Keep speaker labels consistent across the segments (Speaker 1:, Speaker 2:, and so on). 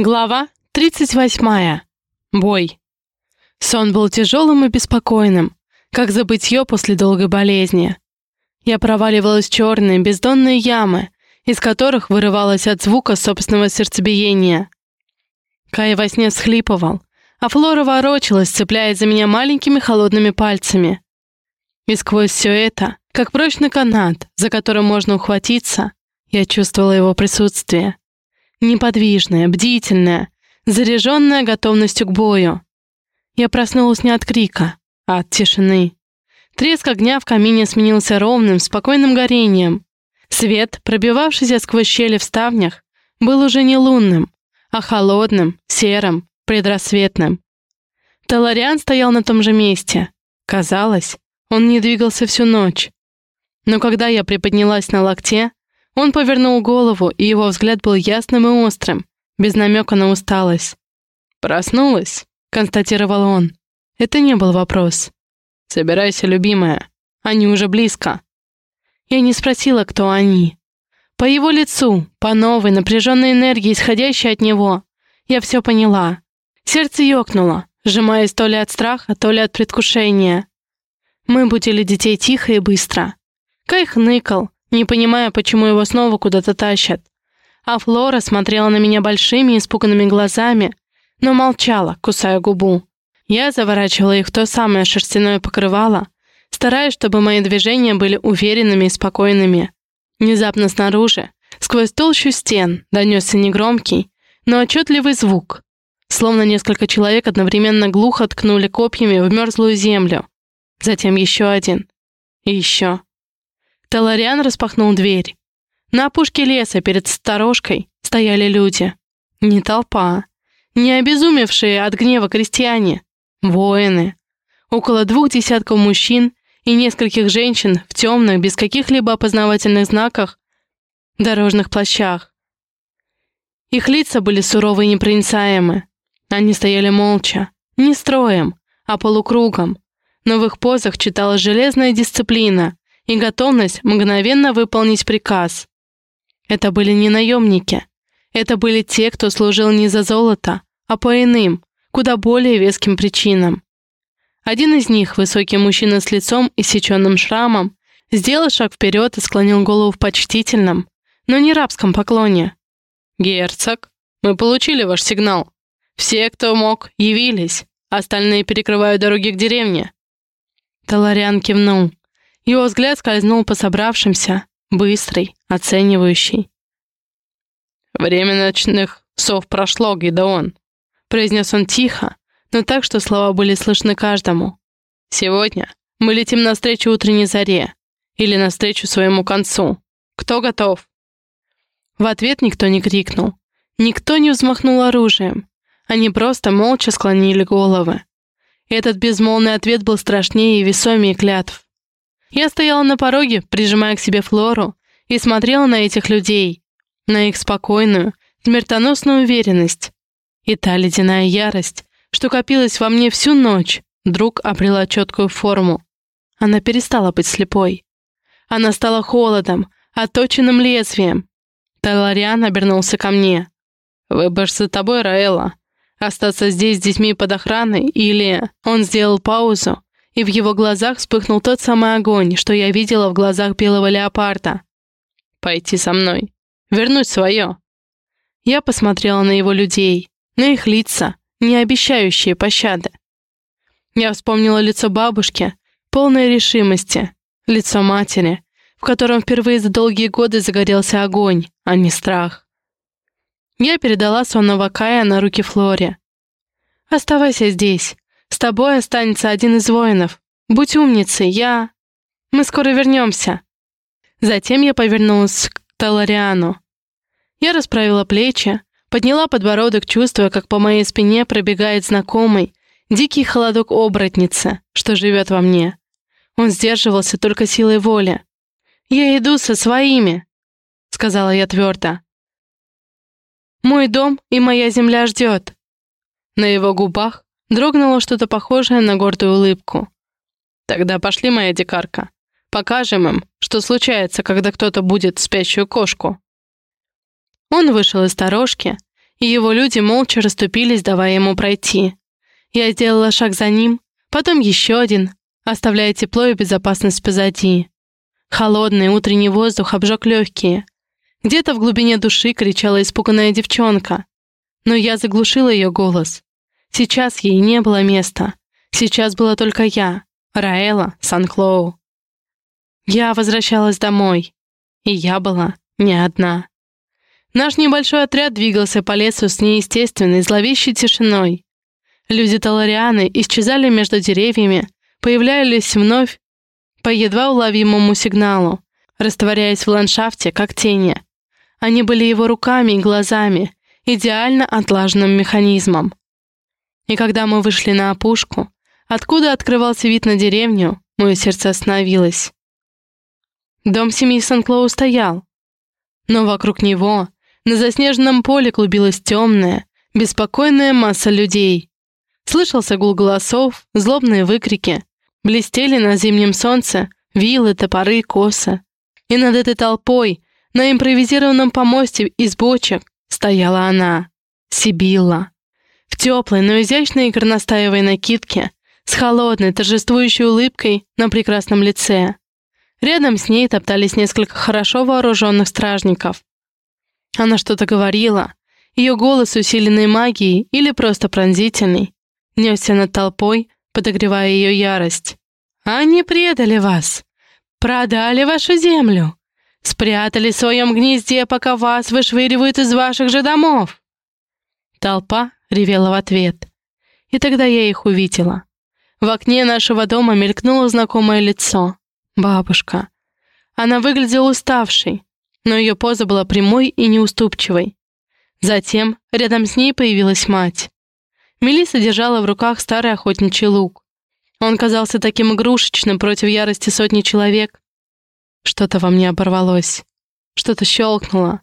Speaker 1: Глава 38. Бой. Сон был тяжелым и беспокойным, как забытье после долгой болезни. Я проваливалась в черные, бездонные ямы, из которых вырывалась от звука собственного сердцебиения. Кай во сне всхлипывал, а Флора ворочалась, цепляясь за меня маленькими холодными пальцами. И сквозь все это, как прочный канат, за которым можно ухватиться, я чувствовала его присутствие неподвижная, бдительная, заряженная готовностью к бою. Я проснулась не от крика, а от тишины. Треск огня в камине сменился ровным, спокойным горением. Свет, пробивавшийся сквозь щели в ставнях, был уже не лунным, а холодным, серым, предрассветным. Талариан стоял на том же месте. Казалось, он не двигался всю ночь. Но когда я приподнялась на локте, он повернул голову, и его взгляд был ясным и острым, без намека на усталость. «Проснулась», — констатировал он. Это не был вопрос. «Собирайся, любимая. Они уже близко». Я не спросила, кто они. По его лицу, по новой напряженной энергии, исходящей от него, я все поняла. Сердце ёкнуло, сжимаясь то ли от страха, то ли от предвкушения. Мы будили детей тихо и быстро. Кай хныкал, не понимая, почему его снова куда-то тащат. А Флора смотрела на меня большими испуганными глазами, но молчала, кусая губу. Я заворачивала их в то самое шерстяное покрывало, стараясь, чтобы мои движения были уверенными и спокойными. Внезапно снаружи, сквозь толщу стен, донесся негромкий, но отчетливый звук, словно несколько человек одновременно глухо ткнули копьями в мерзлую землю. Затем еще один. И еще. Талариан распахнул дверь. На опушке леса перед сторожкой стояли люди. Не толпа. Не обезумевшие от гнева крестьяне. Воины. Около двух десятков мужчин и нескольких женщин в темных, без каких-либо опознавательных знаках, дорожных плащах. Их лица были суровы и непроницаемы. Они стояли молча, не строем, а полукругом, но в их позах читалась железная дисциплина и готовность мгновенно выполнить приказ. Это были не наемники. Это были те, кто служил не за золото, а по иным, куда более веским причинам. Один из них, высокий мужчина с лицом и сеченным шрамом, сделал шаг вперед и склонил голову в почтительном, но не рабском поклоне. «Герцог, мы получили ваш сигнал. Все, кто мог, явились. Остальные перекрывают дороги к деревне». Талариан кивнул. Его взгляд скользнул по собравшимся, быстрый, оценивающий. «Время ночных сов прошло, Гидеон», — произнес он тихо, но так, что слова были слышны каждому. «Сегодня мы летим навстречу утренней заре или навстречу своему концу. Кто готов?» В ответ никто не крикнул. Никто не взмахнул оружием. Они просто молча склонили головы. Этот безмолвный ответ был страшнее и весомее клятв. Я стояла на пороге, прижимая к себе Флору, и смотрела на этих людей, на их спокойную, смертоносную уверенность. И та ледяная ярость, что копилась во мне всю ночь, вдруг обрела четкую форму. Она перестала быть слепой. Она стала холодом, отточенным лезвием. Талариан обернулся ко мне. «Выбор за тобой, Раэла. Остаться здесь с детьми под охраной или...» Он сделал паузу, и в его глазах вспыхнул тот самый огонь, что я видела в глазах белого леопарда. «Пойти со мной. Вернуть свое». Я посмотрела на его людей, на их лица, не обещающие пощады. Я вспомнила лицо бабушки, полное решимости, лицо матери, в котором впервые за долгие годы загорелся огонь, а не страх. Я передала сонного Кая на руки Флоре. «Оставайся здесь. С тобой останется один из воинов. Будь умницей, я... Мы скоро вернемся. Затем я повернулась к Талариану. Я расправила плечи, подняла подбородок, чувствуя, как по моей спине пробегает знакомый, дикий холодок оборотницы, что живет во мне. Он сдерживался только силой воли. «Я иду со своими», — сказала я твердо. «Мой дом и моя земля ждет». На его губах Дрогнуло что-то похожее на гордую улыбку. «Тогда пошли, моя дикарка. Покажем им, что случается, когда кто-то будет спящую кошку». Он вышел из сторожки, и его люди молча расступились, давая ему пройти. Я сделала шаг за ним, потом еще один, оставляя тепло и безопасность позади. Холодный утренний воздух обжег легкие. Где-то в глубине души кричала испуганная девчонка. Но я заглушила ее голос. Сейчас ей не было места. Сейчас была только я, Раэла Сан-Клоу. Я возвращалась домой. И я была не одна. Наш небольшой отряд двигался по лесу с неестественной, зловещей тишиной. Люди Таларианы исчезали между деревьями, появлялись вновь по едва уловимому сигналу, растворяясь в ландшафте, как тени. Они были его руками и глазами, идеально отлаженным механизмом. И когда мы вышли на опушку, откуда открывался вид на деревню, мое сердце остановилось. Дом семьи Сан-Клоу стоял, но вокруг него, на заснеженном поле, клубилась темная, беспокойная масса людей. Слышался гул голосов, злобные выкрики, блестели на зимнем солнце вилы, топоры, косы. И над этой толпой, на импровизированном помосте из бочек, стояла она, Сибилла. В теплой, но изящной горностаевой накидке, с холодной, торжествующей улыбкой на прекрасном лице. Рядом с ней топтались несколько хорошо вооруженных стражников. Она что-то говорила. Ее голос, усиленный магией или просто пронзительный, несся над толпой, подогревая ее ярость. «Они предали вас! Продали вашу землю! Спрятали в своем гнезде, пока вас вышвыривают из ваших же домов!» Толпа ревела в ответ. И тогда я их увидела. В окне нашего дома мелькнуло знакомое лицо. Бабушка. Она выглядела уставшей, но ее поза была прямой и неуступчивой. Затем рядом с ней появилась мать. Мелисса держала в руках старый охотничий лук. Он казался таким игрушечным против ярости сотни человек. Что-то во мне оборвалось. Что-то щелкнуло.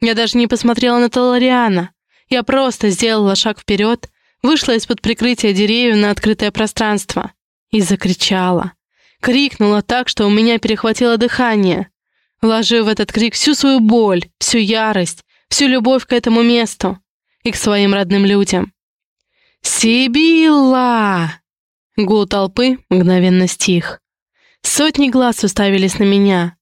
Speaker 1: Я даже не посмотрела на Талариана. Я просто сделала шаг вперед, вышла из-под прикрытия деревьев на открытое пространство и закричала. Крикнула так, что у меня перехватило дыхание. Вложив в этот крик всю свою боль, всю ярость, всю любовь к этому месту и к своим родным людям. «Сибилла!» Гул толпы мгновенно стих. Сотни глаз уставились на меня.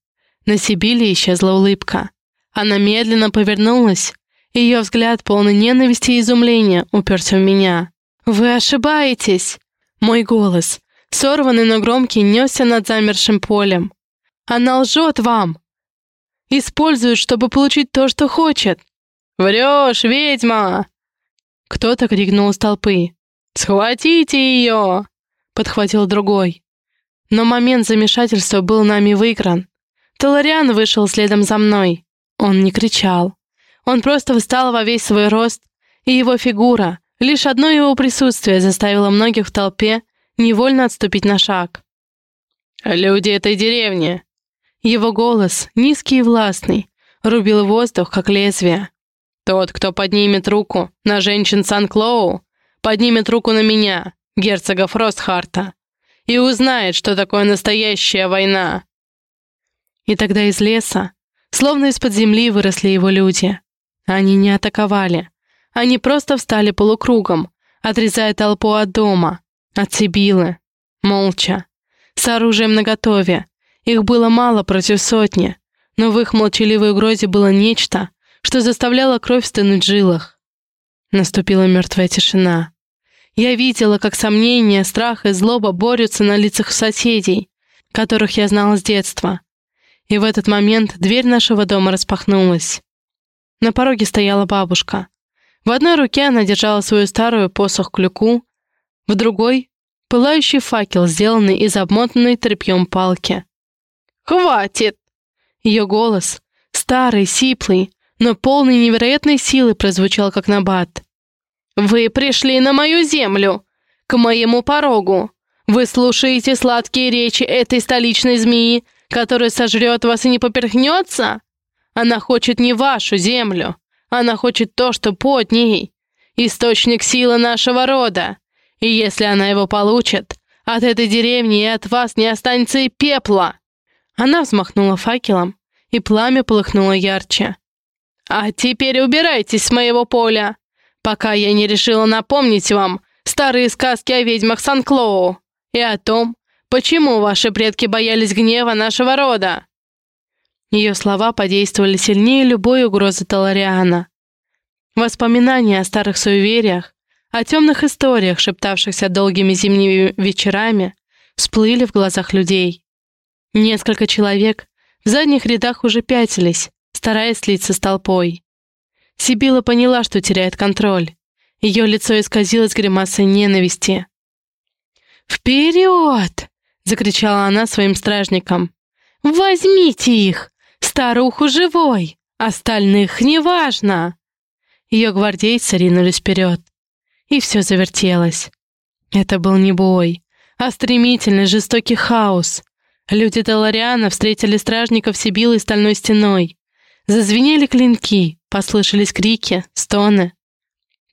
Speaker 1: На Сибиле исчезла улыбка. Она медленно повернулась. Ее взгляд, полный ненависти и изумления, уперся в меня. «Вы ошибаетесь!» Мой голос, сорванный, но громкий, несся над замершим полем. «Она лжет вам! Использует, чтобы получить то, что хочет!» «Врешь, ведьма!» Кто-то крикнул из толпы. «Схватите ее!» — подхватил другой. Но момент замешательства был нами выигран. Талариан вышел следом за мной. Он не кричал. Он просто встал во весь свой рост, и его фигура, лишь одно его присутствие заставило многих в толпе невольно отступить на шаг. «Люди этой деревни!» Его голос, низкий и властный, рубил воздух, как лезвие. «Тот, кто поднимет руку на женщин Сан-Клоу, поднимет руку на меня, герцога Фростхарта, и узнает, что такое настоящая война». И тогда из леса, словно из-под земли, выросли его люди. Они не атаковали. Они просто встали полукругом, отрезая толпу от дома, от Сибилы, молча, с оружием наготове. Их было мало против сотни, но в их молчаливой угрозе было нечто, что заставляло кровь стынуть в жилах. Наступила мертвая тишина. Я видела, как сомнения, страх и злоба борются на лицах соседей, которых я знала с детства. И в этот момент дверь нашего дома распахнулась. На пороге стояла бабушка. В одной руке она держала свою старую посох-клюку, в другой — пылающий факел, сделанный из обмотанной тряпьем палки. «Хватит!» Ее голос, старый, сиплый, но полный невероятной силы, прозвучал как набат. «Вы пришли на мою землю, к моему порогу. Вы слушаете сладкие речи этой столичной змеи, которая сожрет вас и не поперхнется? Она хочет не вашу землю, она хочет то, что под ней. Источник силы нашего рода. И если она его получит, от этой деревни и от вас не останется и пепла!» Она взмахнула факелом, и пламя полыхнуло ярче. А теперь убирайтесь с моего поля, пока я не решила напомнить вам старые сказки о ведьмах Сан-Клоу и о том, почему ваши предки боялись гнева нашего рода». Ее слова подействовали сильнее любой угрозы Талариана. Воспоминания о старых суевериях, о темных историях, шептавшихся долгими зимними вечерами, всплыли в глазах людей. Несколько человек в задних рядах уже пятились, стараясь слиться с толпой. Сибила поняла, что теряет контроль. Ее лицо исказилось гримасой ненависти. «Вперед!» — закричала она своим стражникам. «Возьмите их! Старуху живой! Остальных неважно!» Ее гвардейцы ринулись вперед. И все завертелось. Это был не бой, а стремительный жестокий хаос. Люди Талариана встретили стражников Сибилы стальной стеной. Зазвенели клинки, послышались крики, стоны.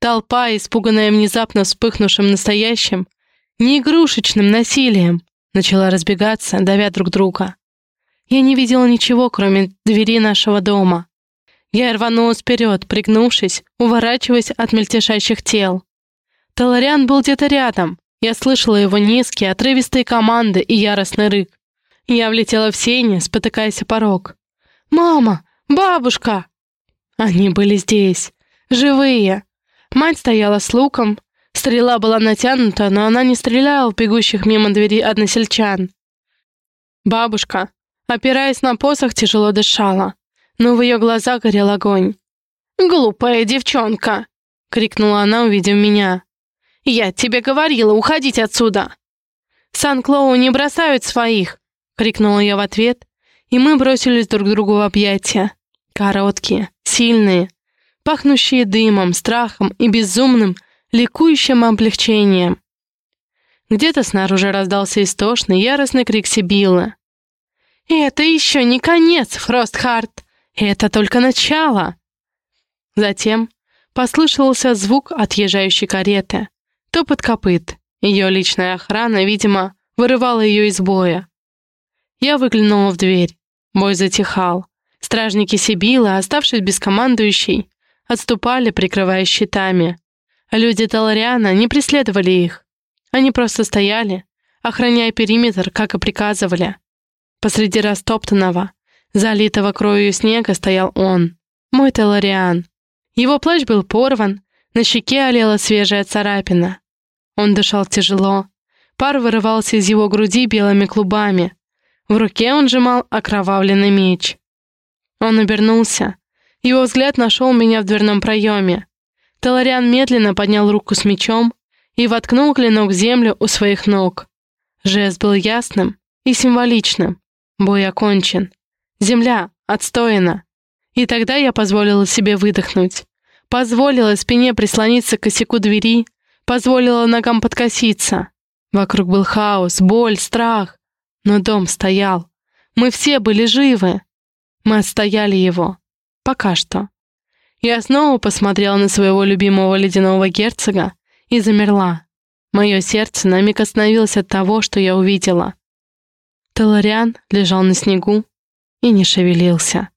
Speaker 1: Толпа, испуганная внезапно вспыхнувшим настоящим, неигрушечным насилием, начала разбегаться, давя друг друга. Я не видела ничего, кроме двери нашего дома. Я рванулась вперед, пригнувшись, уворачиваясь от мельтешащих тел. Талариан был где-то рядом. Я слышала его низкие, отрывистые команды и яростный рык. Я влетела в сени, спотыкаясь о порог. «Мама! «Бабушка!» Они были здесь, живые. Мать стояла с луком. Стрела была натянута, но она не стреляла в бегущих мимо двери односельчан. Бабушка, опираясь на посох, тяжело дышала, но в ее глазах горел огонь. «Глупая девчонка!» — крикнула она, увидев меня. «Я тебе говорила, уходить отсюда!» «Сан-Клоу не бросают своих!» — крикнула я в ответ, и мы бросились друг другу в объятия. Короткие, сильные, пахнущие дымом, страхом и безумным, ликующим облегчением. Где-то снаружи раздался истошный, яростный крик Сибилы. «Это еще не конец, Фростхарт! Это только начало!» Затем послышался звук отъезжающей кареты, топот копыт. Ее личная охрана, видимо, вырывала ее из боя. Я выглянула в дверь. Бой затихал. Стражники Сибила, оставшись без командующей, отступали, прикрывая щитами. Люди Талариана не преследовали их. Они просто стояли, охраняя периметр, как и приказывали. Посреди растоптанного, залитого кровью снега стоял он, мой Талариан. Его плащ был порван, на щеке олела свежая царапина. Он дышал тяжело, пар вырывался из его груди белыми клубами. В руке он сжимал окровавленный меч. Он обернулся. Его взгляд нашел меня в дверном проеме. Талариан медленно поднял руку с мечом и воткнул клинок в землю у своих ног. Жест был ясным и символичным. Бой окончен. Земля отстояна. И тогда я позволила себе выдохнуть. Позволила спине прислониться к косяку двери, позволила ногам подкоситься. Вокруг был хаос, боль, страх. Но дом стоял. Мы все были живы. Мы отстояли его. Пока что. Я снова посмотрела на своего любимого ледяного герцога и замерла. Мое сердце на миг остановилось от того, что я увидела. Талариан лежал на снегу и не шевелился.